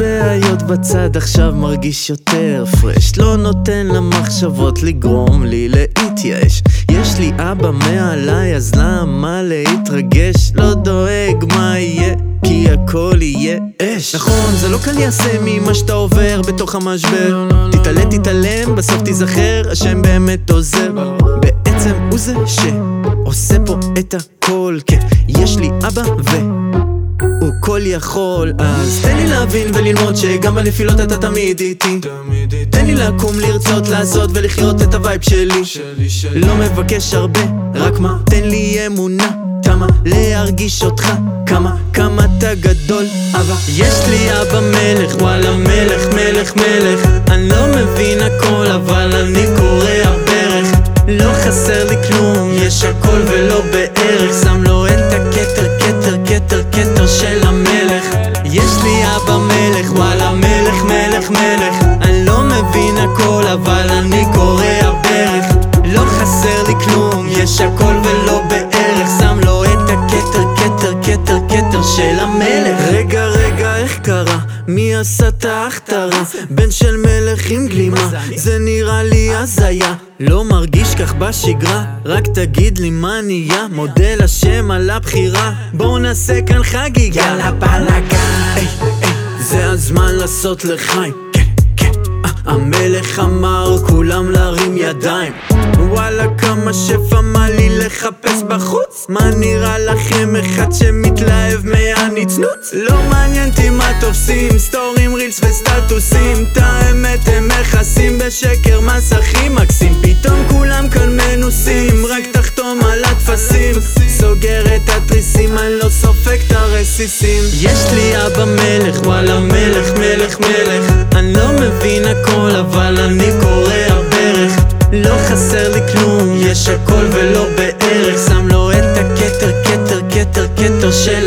הבעיות בצד עכשיו מרגיש יותר פרש לא נותן למחשבות לגרום לי להתייאש. יש לי אבא מעליי אז למה להתרגש? לא דואג מה יהיה כי הכל יהיה אש. נכון זה לא קל ליישם ממה שאתה עובר בתוך המשבר. תתעלה תתעלם בסוף תיזכר השם באמת עוזר. בעצם הוא זה שעושה פה את הכל. כן יש לי אבא ו... הוא כל יכול אז תן לי להבין וללמוד שגם בנפילות אתה תמיד איתי. תן לי לקום לרצות לעשות ולחיות את ה vibe שלי. לא מבקש הרבה רק מה? תן לי אמונה. תמה להרגיש אותך. כמה? כמה אתה גדול. אבא יש לי אבא מלך וואלה מלך מלך מלך. אני לא מבין הכל אבל אני קורע ברך לא חסר לי כלום יש הכל מי עשה את ההכתרה? בן של מלך עם גלימה. זה נראה לי הזיה. לא מרגיש כך בשגרה. רק תגיד לי מה נהיה. מודה לשם על הבחירה. בואו נעשה כאן חגיגה. יאללה בלאגן זה הזמן לעשות לחיים. כן, כן. המלך אמר כולם להרים ידיים. וואלה כמה שפע לי לחפש בחוץ. מה נראה לכם? אחד שמתלהב מהנצנוץ? לא מעניין אותי מה תופסים סטורים רילס וסטטוסים. את האמת הם מכסים בשקר מסכים מקסים. פתאום כולם כאן מנוסים רק תחתום על הטפסים. סוגר את התריסים אני לא סופג את הרסיסים. יש לי אבא מלך וואלה מלך מלך מלך. אני לא מבין הכל אבל אני קורע ברך לא חסר לי כלום יש הכל ולא בערך. שם לו את הכתר כתר כתר כתר של